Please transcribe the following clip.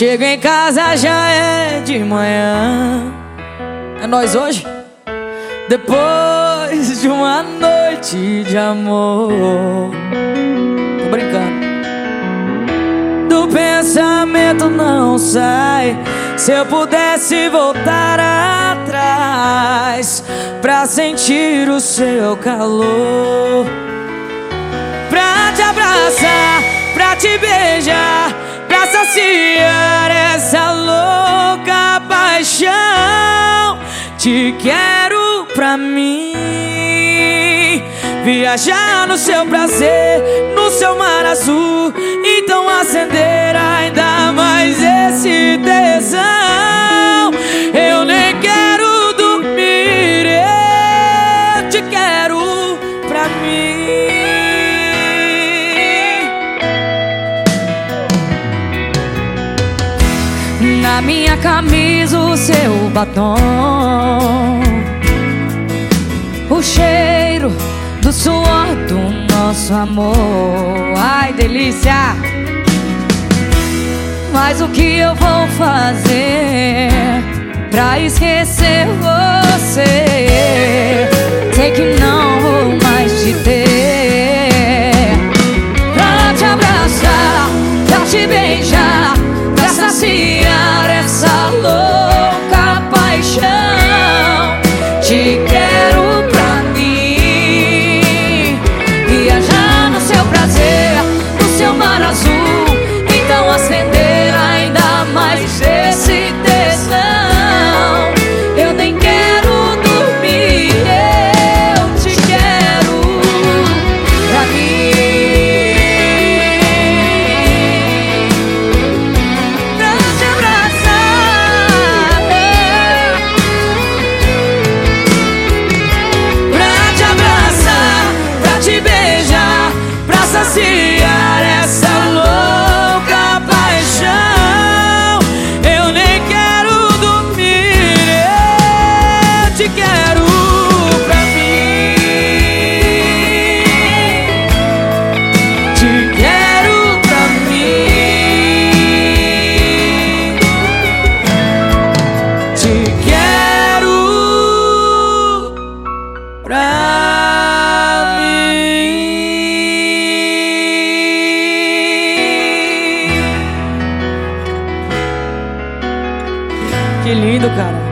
Chego em casa já é de manhã. É nós hoje? Depois de uma noite de amor. Tô brincando. Do pensamento não sai. Se eu pudesse voltar atrás pra sentir o seu calor, pra te abraçar, pra te beijar, pra saciar Te quero pra mim. Viajar no seu prazer, no seu mar azul. Então acender Minha camisa o seu batom. O cheiro do suor do nosso amor. Ai delícia! Mas o que eu vou fazer Pra esquecer você? Sei que não vou mais te ter. Pra te abraçar, pra te beijar Pra saciar I love. Pra Que lindo, cara.